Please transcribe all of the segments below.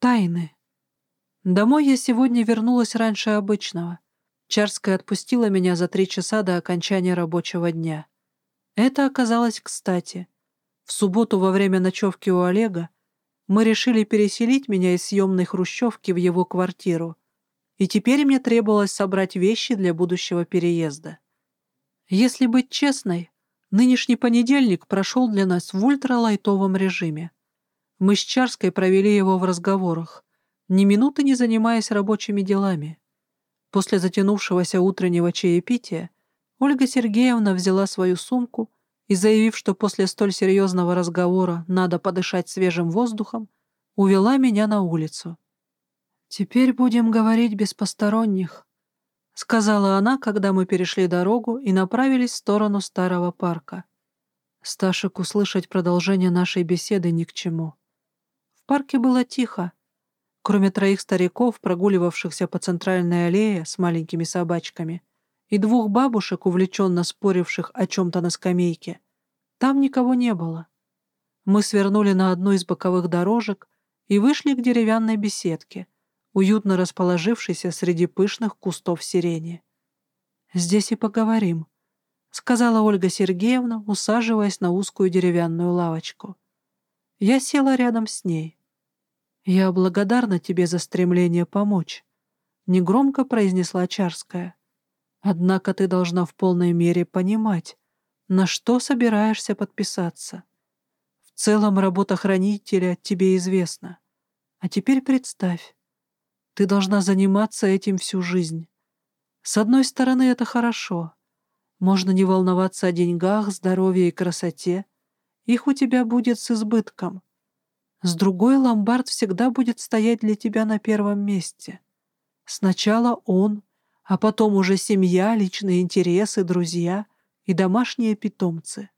Тайны. Домой я сегодня вернулась раньше обычного. Чарская отпустила меня за три часа до окончания рабочего дня. Это оказалось кстати. В субботу во время ночевки у Олега мы решили переселить меня из съемной хрущевки в его квартиру, и теперь мне требовалось собрать вещи для будущего переезда. Если быть честной, нынешний понедельник прошел для нас в ультралайтовом режиме. Мы с Чарской провели его в разговорах, ни минуты не занимаясь рабочими делами. После затянувшегося утреннего чаепития Ольга Сергеевна взяла свою сумку и, заявив, что после столь серьезного разговора надо подышать свежим воздухом, увела меня на улицу. «Теперь будем говорить без посторонних», — сказала она, когда мы перешли дорогу и направились в сторону старого парка. Сташек услышать продолжение нашей беседы ни к чему парке было тихо. Кроме троих стариков, прогуливавшихся по центральной аллее с маленькими собачками, и двух бабушек, увлеченно споривших о чем-то на скамейке, там никого не было. Мы свернули на одну из боковых дорожек и вышли к деревянной беседке, уютно расположившейся среди пышных кустов сирени. «Здесь и поговорим», — сказала Ольга Сергеевна, усаживаясь на узкую деревянную лавочку. Я села рядом с ней. «Я благодарна тебе за стремление помочь», — негромко произнесла Чарская. «Однако ты должна в полной мере понимать, на что собираешься подписаться. В целом работа хранителя тебе известна. А теперь представь, ты должна заниматься этим всю жизнь. С одной стороны, это хорошо. Можно не волноваться о деньгах, здоровье и красоте. Их у тебя будет с избытком. С другой ломбард всегда будет стоять для тебя на первом месте. Сначала он, а потом уже семья, личные интересы, друзья и домашние питомцы.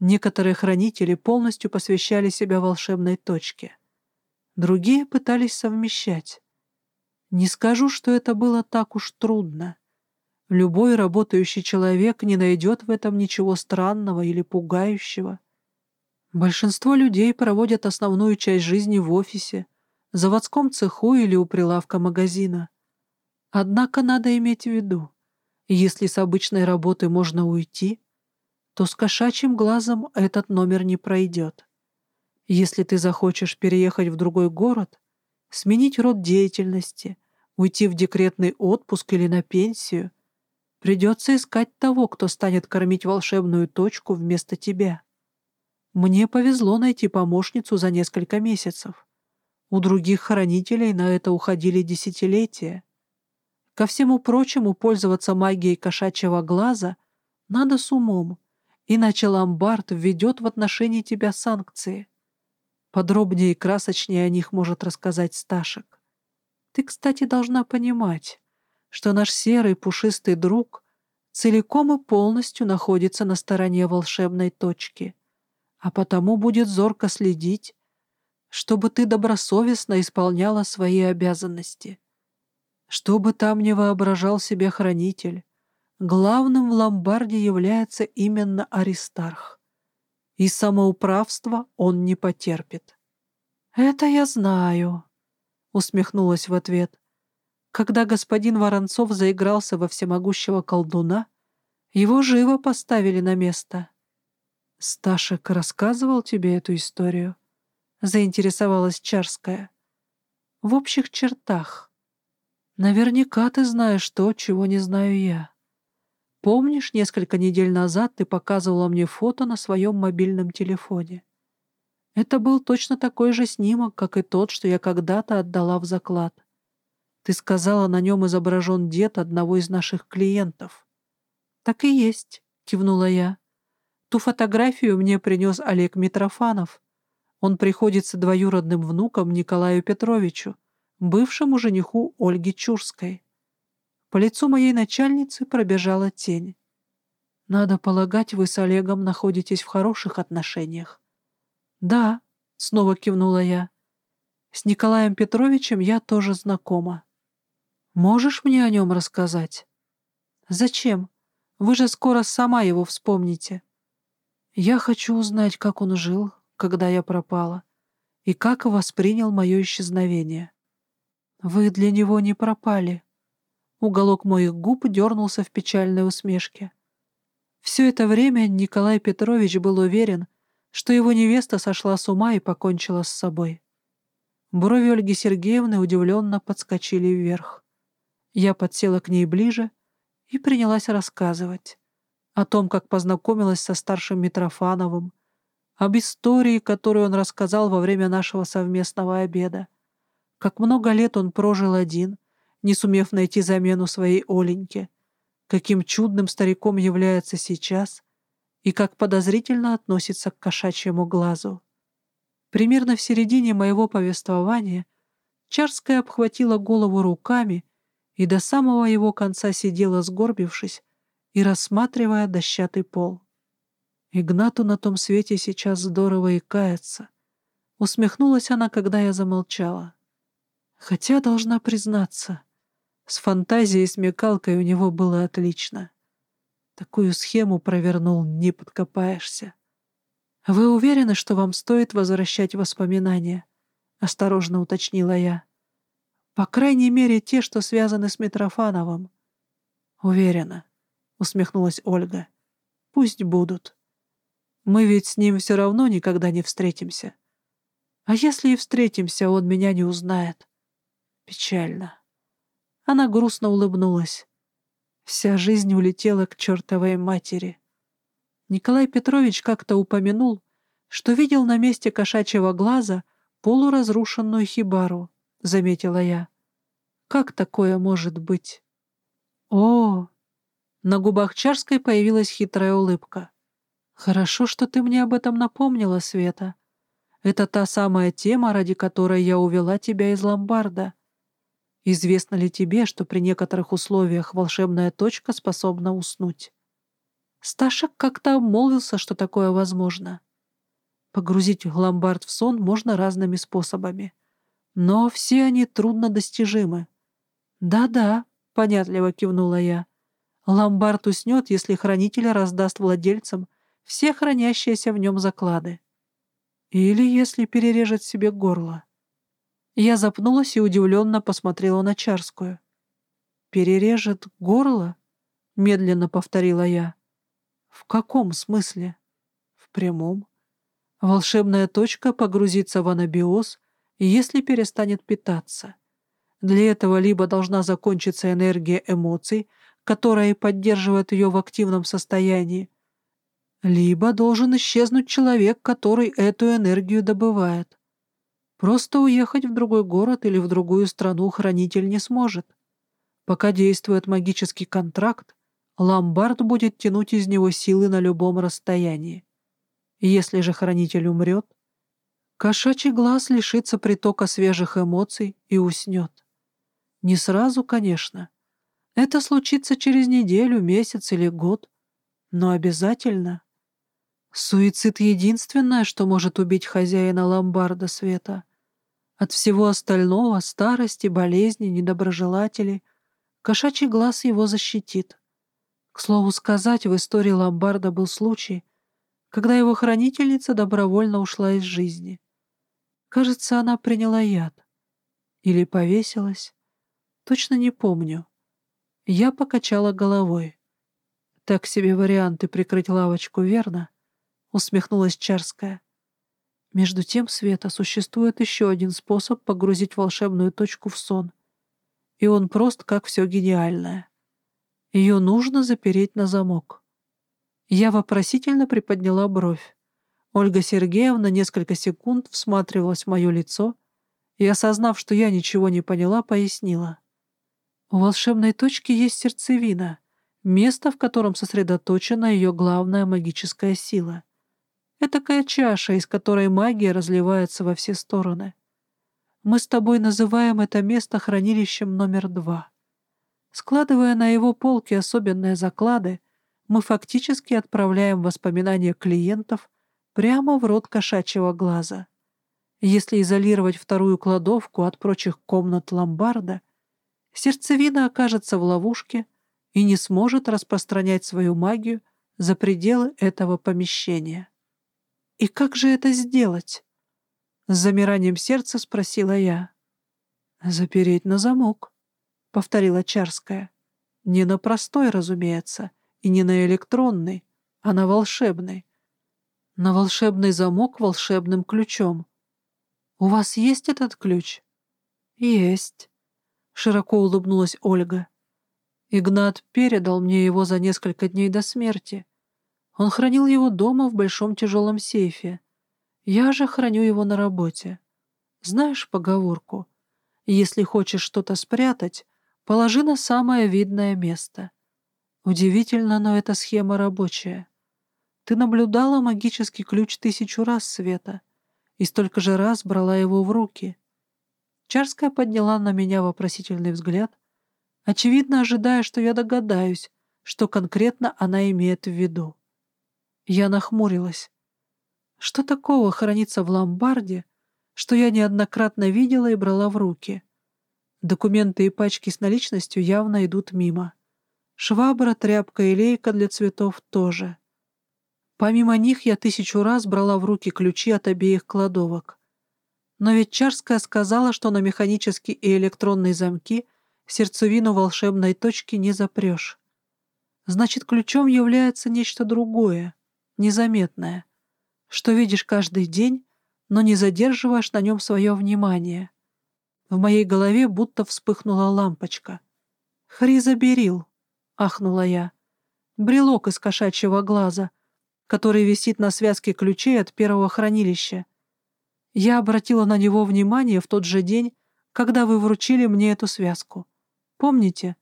Некоторые хранители полностью посвящали себя волшебной точке. Другие пытались совмещать. Не скажу, что это было так уж трудно. Любой работающий человек не найдет в этом ничего странного или пугающего. Большинство людей проводят основную часть жизни в офисе, заводском цеху или у прилавка магазина. Однако надо иметь в виду, если с обычной работы можно уйти, то с кошачьим глазом этот номер не пройдет. Если ты захочешь переехать в другой город, сменить род деятельности, уйти в декретный отпуск или на пенсию, придется искать того, кто станет кормить волшебную точку вместо тебя. Мне повезло найти помощницу за несколько месяцев. У других хранителей на это уходили десятилетия. Ко всему прочему, пользоваться магией кошачьего глаза надо с умом, иначе ломбард введет в отношении тебя санкции. Подробнее и красочнее о них может рассказать Сташек. Ты, кстати, должна понимать, что наш серый пушистый друг целиком и полностью находится на стороне волшебной точки — а потому будет зорко следить, чтобы ты добросовестно исполняла свои обязанности. Что бы там ни воображал себе хранитель, главным в ломбарде является именно Аристарх, и самоуправство он не потерпит. «Это я знаю», — усмехнулась в ответ. Когда господин Воронцов заигрался во всемогущего колдуна, его живо поставили на место. «Сташек рассказывал тебе эту историю?» — заинтересовалась Чарская. «В общих чертах. Наверняка ты знаешь то, чего не знаю я. Помнишь, несколько недель назад ты показывала мне фото на своем мобильном телефоне? Это был точно такой же снимок, как и тот, что я когда-то отдала в заклад. Ты сказала, на нем изображен дед одного из наших клиентов. «Так и есть», — кивнула я. Ту фотографию мне принес Олег Митрофанов. Он приходится двоюродным внуком Николаю Петровичу, бывшему жениху Ольги Чурской. По лицу моей начальницы пробежала тень. «Надо полагать, вы с Олегом находитесь в хороших отношениях». «Да», — снова кивнула я. «С Николаем Петровичем я тоже знакома. Можешь мне о нем рассказать?» «Зачем? Вы же скоро сама его вспомните». Я хочу узнать, как он жил, когда я пропала, и как воспринял мое исчезновение. Вы для него не пропали. Уголок моих губ дернулся в печальной усмешке. Все это время Николай Петрович был уверен, что его невеста сошла с ума и покончила с собой. Брови Ольги Сергеевны удивленно подскочили вверх. Я подсела к ней ближе и принялась рассказывать о том, как познакомилась со старшим Митрофановым, об истории, которую он рассказал во время нашего совместного обеда, как много лет он прожил один, не сумев найти замену своей Оленьке, каким чудным стариком является сейчас и как подозрительно относится к кошачьему глазу. Примерно в середине моего повествования Чарская обхватила голову руками и до самого его конца сидела, сгорбившись и рассматривая дощатый пол. Игнату на том свете сейчас здорово и кается. Усмехнулась она, когда я замолчала. Хотя, должна признаться, с фантазией и смекалкой у него было отлично. Такую схему провернул, не подкопаешься. «Вы уверены, что вам стоит возвращать воспоминания?» — осторожно уточнила я. «По крайней мере, те, что связаны с Митрофановым». «Уверена», — усмехнулась Ольга. «Пусть будут. Мы ведь с ним все равно никогда не встретимся. А если и встретимся, он меня не узнает. Печально». Она грустно улыбнулась. Вся жизнь улетела к чертовой матери. Николай Петрович как-то упомянул, что видел на месте кошачьего глаза полуразрушенную хибару, — заметила я. Как такое может быть? О! На губах Чарской появилась хитрая улыбка. Хорошо, что ты мне об этом напомнила, Света. Это та самая тема, ради которой я увела тебя из ломбарда. Известно ли тебе, что при некоторых условиях волшебная точка способна уснуть? Сташек как-то обмолвился, что такое возможно. Погрузить ломбард в сон можно разными способами. Но все они трудно достижимы. «Да-да», — понятливо кивнула я. «Ломбард уснет, если хранитель раздаст владельцам все хранящиеся в нем заклады. Или если перережет себе горло». Я запнулась и удивленно посмотрела на Чарскую. «Перережет горло?» — медленно повторила я. «В каком смысле?» «В прямом. Волшебная точка погрузится в анабиоз, если перестанет питаться. Для этого либо должна закончиться энергия эмоций, которая поддерживает ее в активном состоянии, либо должен исчезнуть человек, который эту энергию добывает. Просто уехать в другой город или в другую страну хранитель не сможет. Пока действует магический контракт, ломбард будет тянуть из него силы на любом расстоянии. Если же хранитель умрет, кошачий глаз лишится притока свежих эмоций и уснет. Не сразу, конечно. Это случится через неделю, месяц или год, но обязательно. Суицид — единственное, что может убить хозяина ломбарда света. От всего остального — старости, болезни, недоброжелателей — кошачий глаз его защитит. К слову сказать, в истории ломбарда был случай, когда его хранительница добровольно ушла из жизни. Кажется, она приняла яд. Или повесилась. Точно не помню. Я покачала головой. Так себе варианты прикрыть лавочку, верно? Усмехнулась Чарская. Между тем, Света, существует еще один способ погрузить волшебную точку в сон. И он прост, как все гениальное. Ее нужно запереть на замок. Я вопросительно приподняла бровь. Ольга Сергеевна несколько секунд всматривалась в мое лицо и, осознав, что я ничего не поняла, пояснила. У волшебной точки есть сердцевина, место, в котором сосредоточена ее главная магическая сила. Этакая чаша, из которой магия разливается во все стороны. Мы с тобой называем это место хранилищем номер два. Складывая на его полке особенные заклады, мы фактически отправляем воспоминания клиентов прямо в рот кошачьего глаза. Если изолировать вторую кладовку от прочих комнат ломбарда, сердцевина окажется в ловушке и не сможет распространять свою магию за пределы этого помещения. И как же это сделать? С замиранием сердца спросила я. «Запереть на замок», — повторила Чарская. «Не на простой, разумеется, и не на электронный, а на волшебный. На волшебный замок волшебным ключом. У вас есть этот ключ?» «Есть», — широко улыбнулась Ольга. Игнат передал мне его за несколько дней до смерти. Он хранил его дома в большом тяжелом сейфе. Я же храню его на работе. Знаешь поговорку? Если хочешь что-то спрятать, положи на самое видное место. Удивительно, но эта схема рабочая. Ты наблюдала магический ключ тысячу раз, Света, и столько же раз брала его в руки. Чарская подняла на меня вопросительный взгляд, очевидно ожидая, что я догадаюсь, что конкретно она имеет в виду. Я нахмурилась. Что такого хранится в ломбарде, что я неоднократно видела и брала в руки? Документы и пачки с наличностью явно идут мимо. Швабра, тряпка и лейка для цветов тоже. Помимо них я тысячу раз брала в руки ключи от обеих кладовок. Но ведь Чарская сказала, что на механические и электронные замки сердцевину волшебной точки не запрешь. Значит, ключом является нечто другое незаметное, что видишь каждый день, но не задерживаешь на нем свое внимание. В моей голове будто вспыхнула лампочка. «Хриза берил», — ахнула я. «Брелок из кошачьего глаза, который висит на связке ключей от первого хранилища. Я обратила на него внимание в тот же день, когда вы вручили мне эту связку. Помните?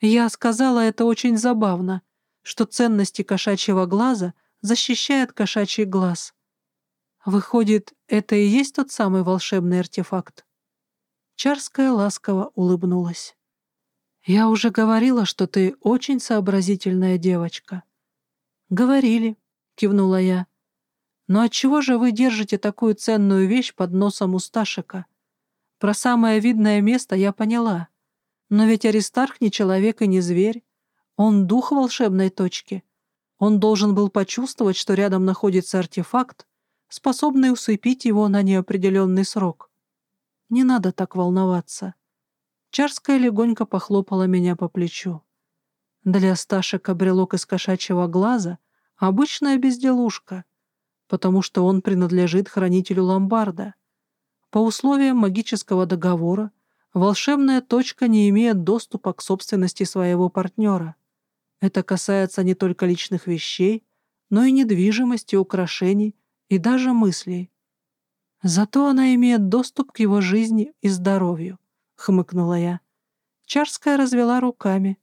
Я сказала это очень забавно, что ценности кошачьего глаза — защищает кошачий глаз. Выходит, это и есть тот самый волшебный артефакт? Чарская ласково улыбнулась. «Я уже говорила, что ты очень сообразительная девочка». «Говорили», — кивнула я. «Но отчего же вы держите такую ценную вещь под носом у Сташика? Про самое видное место я поняла. Но ведь Аристарх не человек и не зверь. Он дух волшебной точки. Он должен был почувствовать, что рядом находится артефакт, способный усыпить его на неопределенный срок. Не надо так волноваться. Чарская легонько похлопала меня по плечу. Для Сташика брелок из кошачьего глаза — обычная безделушка, потому что он принадлежит хранителю ломбарда. По условиям магического договора волшебная точка не имеет доступа к собственности своего партнера — это касается не только личных вещей, но и недвижимости, украшений и даже мыслей. Зато она имеет доступ к его жизни и здоровью, — хмыкнула я. Чарская развела руками.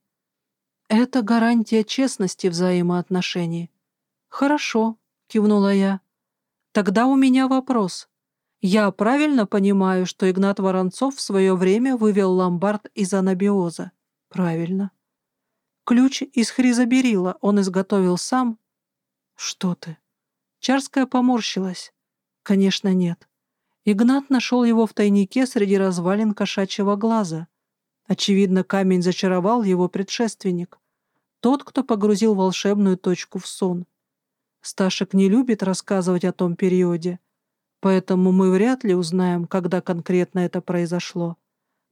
Это гарантия честности взаимоотношений. Хорошо, — кивнула я. Тогда у меня вопрос. Я правильно понимаю, что Игнат Воронцов в свое время вывел ломбард из анабиоза? Правильно. Ключ из хризоберила он изготовил сам. Что ты? Чарская поморщилась. Конечно, нет. Игнат нашел его в тайнике среди развалин кошачьего глаза. Очевидно, камень зачаровал его предшественник. Тот, кто погрузил волшебную точку в сон. Сташек не любит рассказывать о том периоде, поэтому мы вряд ли узнаем, когда конкретно это произошло.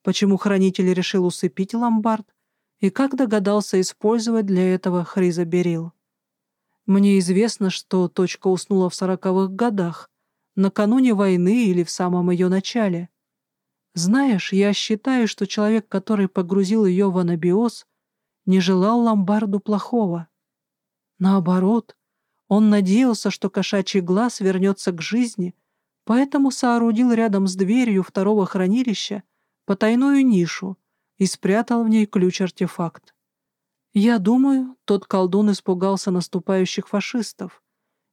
Почему хранитель решил усыпить ломбард, и как догадался использовать для этого хризоберил. Мне известно, что точка уснула в сороковых годах, накануне войны или в самом ее начале. Знаешь, я считаю, что человек, который погрузил ее в анабиоз, не желал ломбарду плохого. Наоборот, он надеялся, что кошачий глаз вернется к жизни, поэтому соорудил рядом с дверью второго хранилища потайную нишу, и спрятал в ней ключ-артефакт. Я думаю, тот колдун испугался наступающих фашистов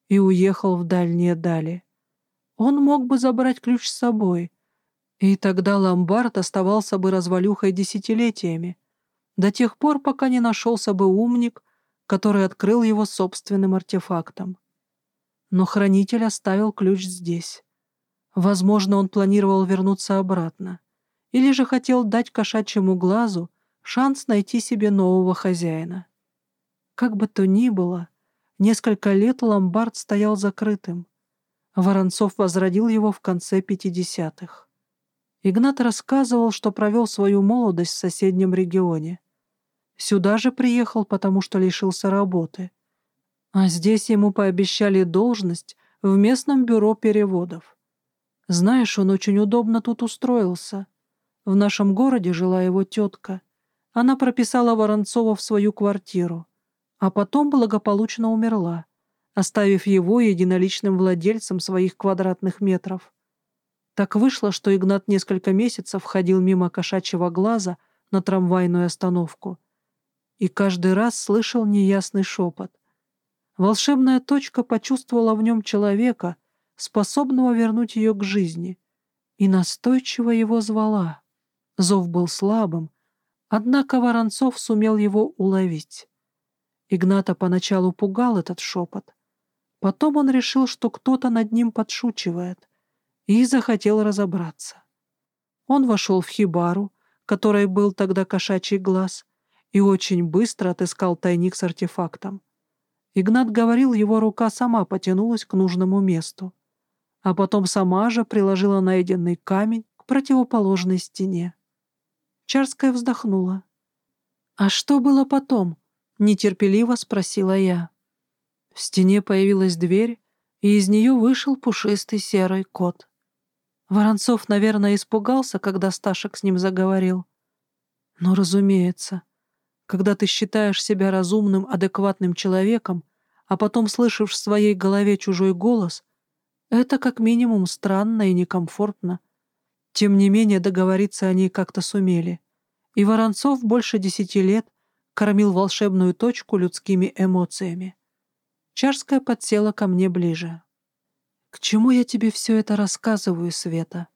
и уехал в дальние дали. Он мог бы забрать ключ с собой, и тогда ломбард оставался бы развалюхой десятилетиями, до тех пор, пока не нашелся бы умник, который открыл его собственным артефактом. Но хранитель оставил ключ здесь. Возможно, он планировал вернуться обратно или же хотел дать кошачьему глазу шанс найти себе нового хозяина. Как бы то ни было, несколько лет ломбард стоял закрытым. Воронцов возродил его в конце 50-х. Игнат рассказывал, что провел свою молодость в соседнем регионе. Сюда же приехал, потому что лишился работы. А здесь ему пообещали должность в местном бюро переводов. Знаешь, он очень удобно тут устроился. В нашем городе жила его тетка. Она прописала Воронцова в свою квартиру, а потом благополучно умерла, оставив его единоличным владельцем своих квадратных метров. Так вышло, что Игнат несколько месяцев ходил мимо кошачьего глаза на трамвайную остановку и каждый раз слышал неясный шепот. Волшебная точка почувствовала в нем человека, способного вернуть ее к жизни, и настойчиво его звала. Зов был слабым, однако Воронцов сумел его уловить. Игната поначалу пугал этот шепот. Потом он решил, что кто-то над ним подшучивает, и захотел разобраться. Он вошел в хибару, которой был тогда кошачий глаз, и очень быстро отыскал тайник с артефактом. Игнат говорил, его рука сама потянулась к нужному месту, а потом сама же приложила найденный камень к противоположной стене. Чарская вздохнула. «А что было потом?» — нетерпеливо спросила я. В стене появилась дверь, и из нее вышел пушистый серый кот. Воронцов, наверное, испугался, когда Сташек с ним заговорил. Но, разумеется, когда ты считаешь себя разумным, адекватным человеком, а потом слышишь в своей голове чужой голос, это как минимум странно и некомфортно. Тем не менее, договориться они как-то сумели. И Воронцов больше десяти лет кормил волшебную точку людскими эмоциями. Чарская подсела ко мне ближе. К чему я тебе все это рассказываю, Света?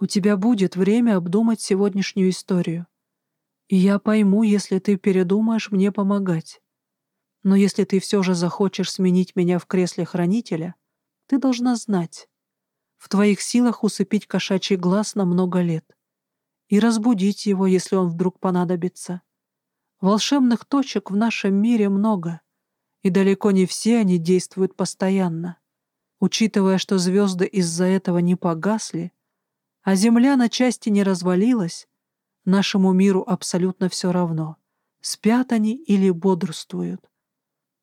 У тебя будет время обдумать сегодняшнюю историю. И я пойму, если ты передумаешь мне помогать. Но если ты все же захочешь сменить меня в кресле хранителя, ты должна знать. В твоих силах усыпить кошачий глаз на много лет и разбудить его, если он вдруг понадобится. Волшебных точек в нашем мире много, и далеко не все они действуют постоянно. Учитывая, что звезды из-за этого не погасли, а Земля на части не развалилась, нашему миру абсолютно все равно, спят они или бодрствуют.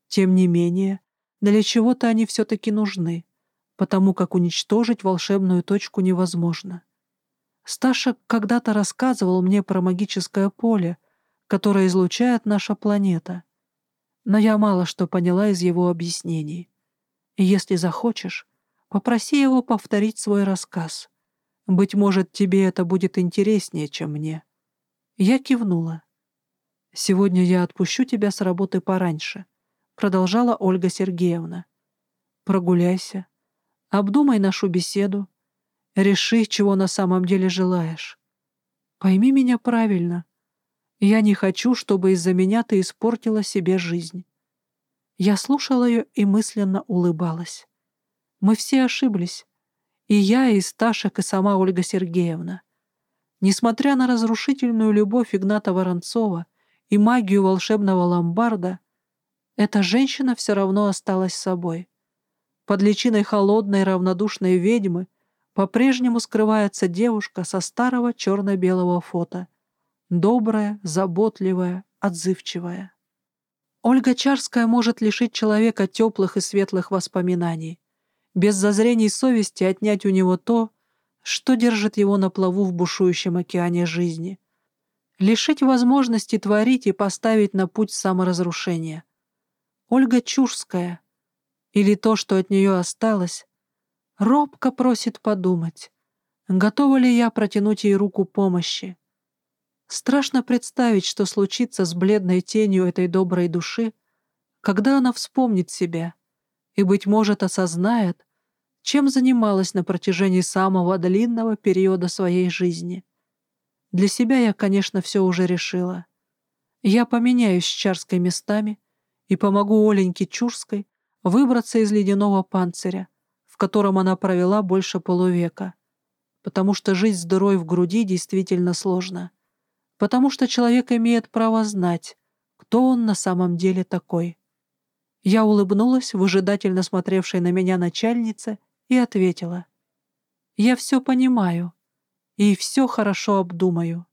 Тем не менее, для чего-то они все-таки нужны, потому как уничтожить волшебную точку невозможно. Сташек когда-то рассказывал мне про магическое поле, которое излучает наша планета, но я мало что поняла из его объяснений. И если захочешь, попроси его повторить свой рассказ. Быть может, тебе это будет интереснее, чем мне». Я кивнула. «Сегодня я отпущу тебя с работы пораньше», — продолжала Ольга Сергеевна. «Прогуляйся, обдумай нашу беседу, реши, чего на самом деле желаешь. Пойми меня правильно. Я не хочу, чтобы из-за меня ты испортила себе жизнь. Я слушала ее и мысленно улыбалась. Мы все ошиблись. И я, и Сташек, и сама Ольга Сергеевна. Несмотря на разрушительную любовь Игната Воронцова и магию волшебного ломбарда, эта женщина все равно осталась собой. Под личиной холодной равнодушной ведьмы по-прежнему скрывается девушка со старого черно-белого фото. Добрая, заботливая, отзывчивая. Ольга Чарская может лишить человека теплых и светлых воспоминаний, без зазрений совести отнять у него то, что держит его на плаву в бушующем океане жизни, лишить возможности творить и поставить на путь саморазрушения. Ольга Чужская, или то, что от нее осталось, робко просит подумать, готова ли я протянуть ей руку помощи, Страшно представить, что случится с бледной тенью этой доброй души, когда она вспомнит себя и, быть может, осознает, чем занималась на протяжении самого длинного периода своей жизни. Для себя я, конечно, все уже решила. Я поменяюсь с Чарской местами и помогу Оленьке Чурской выбраться из ледяного панциря, в котором она провела больше полувека, потому что жить с дырой в груди действительно сложно — потому что человек имеет право знать, кто он на самом деле такой. Я улыбнулась, выжидательно смотревшей на меня начальнице, и ответила. «Я все понимаю и все хорошо обдумаю».